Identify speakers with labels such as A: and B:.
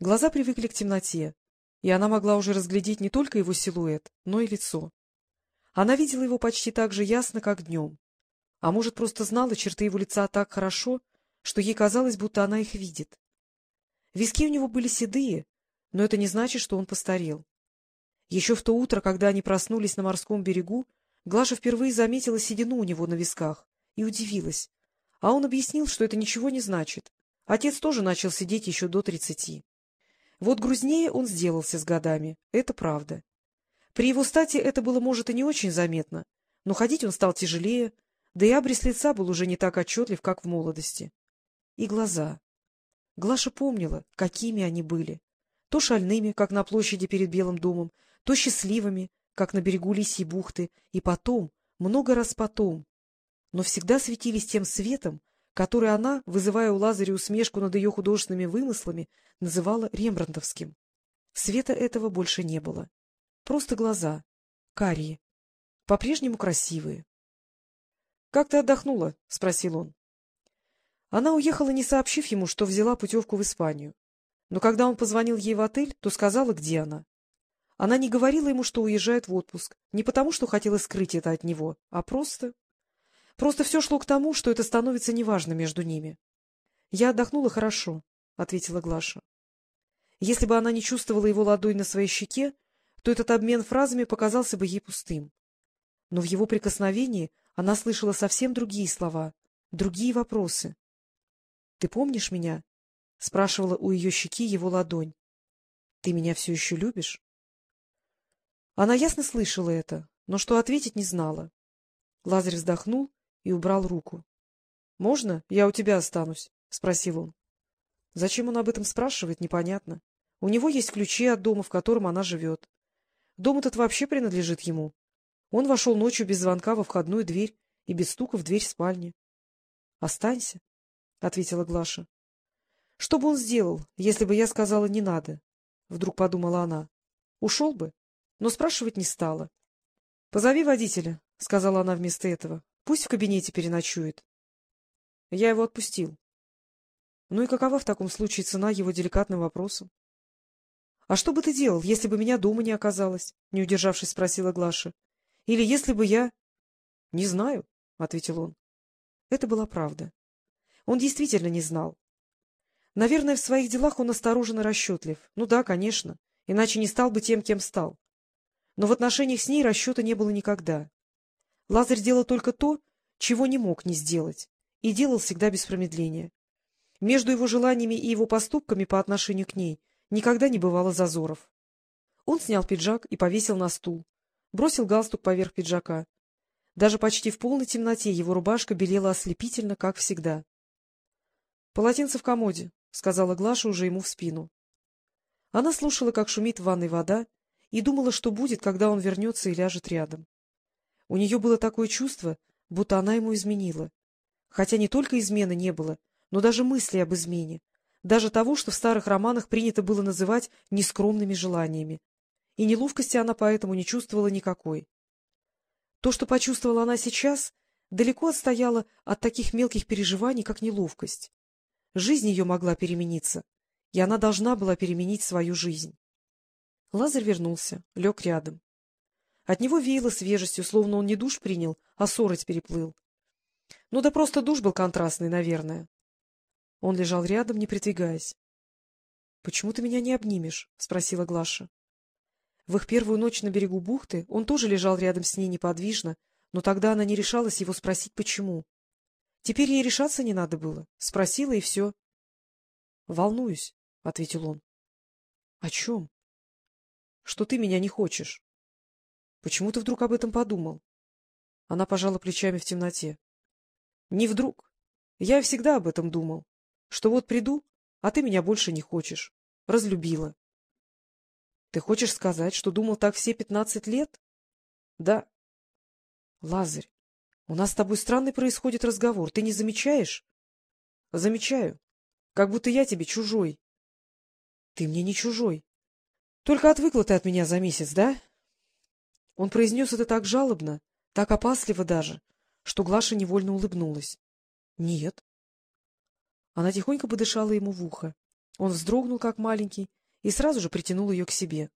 A: Глаза привыкли к темноте, и она могла уже разглядеть не только его силуэт, но и лицо. Она видела его почти так же ясно, как днем. А может, просто знала черты его лица так хорошо, что ей казалось, будто она их видит. Виски у него были седые, но это не значит, что он постарел. Еще в то утро, когда они проснулись на морском берегу, Глаша впервые заметила седину у него на висках и удивилась. А он объяснил, что это ничего не значит. Отец тоже начал сидеть еще до тридцати. Вот грузнее он сделался с годами, это правда. При его стати это было, может, и не очень заметно, но ходить он стал тяжелее, да и абрис лица был уже не так отчетлив, как в молодости. И глаза. Глаша помнила, какими они были. То шальными, как на площади перед Белым домом, то счастливыми, как на берегу Лисьей бухты, и потом, много раз потом, но всегда светились тем светом, который она, вызывая у Лазаря усмешку над ее художественными вымыслами, называла рембрандтовским. Света этого больше не было. Просто глаза, карие, по-прежнему красивые. — Как ты отдохнула? — спросил он. Она уехала, не сообщив ему, что взяла путевку в Испанию. Но когда он позвонил ей в отель, то сказала, где она. Она не говорила ему, что уезжает в отпуск, не потому, что хотела скрыть это от него, а просто... Просто все шло к тому, что это становится неважно между ними. — Я отдохнула хорошо, — ответила Глаша. Если бы она не чувствовала его ладонь на своей щеке, то этот обмен фразами показался бы ей пустым. Но в его прикосновении она слышала совсем другие слова, другие вопросы. — Ты помнишь меня? — спрашивала у ее щеки его ладонь. — Ты меня все еще любишь? Она ясно слышала это, но что ответить не знала. Лазарь вздохнул и убрал руку. — Можно я у тебя останусь? — спросил он. Зачем он об этом спрашивает, непонятно. У него есть ключи от дома, в котором она живет. Дом этот вообще принадлежит ему. Он вошел ночью без звонка во входную дверь и без стука в дверь спальни. — Останься, — ответила Глаша. — Что бы он сделал, если бы я сказала «не надо»? — вдруг подумала она. — Ушел бы, но спрашивать не стала. — Позови водителя, — сказала она вместо этого. — Пусть в кабинете переночует. Я его отпустил. Ну и какова в таком случае цена его деликатным вопросам? — А что бы ты делал, если бы меня дома не оказалось? — не удержавшись, спросила Глаша. — Или если бы я... — Не знаю, — ответил он. Это была правда. Он действительно не знал. Наверное, в своих делах он осторожен и расчетлив. Ну да, конечно, иначе не стал бы тем, кем стал но в отношениях с ней расчета не было никогда. Лазарь делал только то, чего не мог не сделать, и делал всегда без промедления. Между его желаниями и его поступками по отношению к ней никогда не бывало зазоров. Он снял пиджак и повесил на стул, бросил галстук поверх пиджака. Даже почти в полной темноте его рубашка белела ослепительно, как всегда. — Полотенце в комоде, — сказала Глаша уже ему в спину. Она слушала, как шумит в ванной вода, и думала, что будет, когда он вернется и ляжет рядом. У нее было такое чувство, будто она ему изменила. Хотя не только измены не было, но даже мысли об измене, даже того, что в старых романах принято было называть нескромными желаниями. И неловкости она поэтому не чувствовала никакой. То, что почувствовала она сейчас, далеко отстояло от таких мелких переживаний, как неловкость. Жизнь ее могла перемениться, и она должна была переменить свою жизнь. Лазарь вернулся, лег рядом. От него веяло свежестью, словно он не душ принял, а сороть переплыл. Ну да просто душ был контрастный, наверное. Он лежал рядом, не придвигаясь. — Почему ты меня не обнимешь? — спросила Глаша. В их первую ночь на берегу бухты он тоже лежал рядом с ней неподвижно, но тогда она не решалась его спросить, почему. Теперь ей решаться не надо было. Спросила, и все. — Волнуюсь, — ответил он. — О чем? что ты меня не хочешь. — Почему ты вдруг об этом подумал? Она пожала плечами в темноте. — Не вдруг. Я всегда об этом думал. Что вот приду, а ты меня больше не хочешь. Разлюбила. — Ты хочешь сказать, что думал так все пятнадцать лет? — Да. — Лазарь, у нас с тобой странный происходит разговор. Ты не замечаешь? — Замечаю. Как будто я тебе чужой. — Ты мне не чужой. Только отвыкла ты от меня за месяц, да? Он произнес это так жалобно, так опасливо даже, что Глаша невольно улыбнулась. — Нет. Она тихонько подышала ему в ухо. Он вздрогнул, как маленький, и сразу же притянул ее к себе.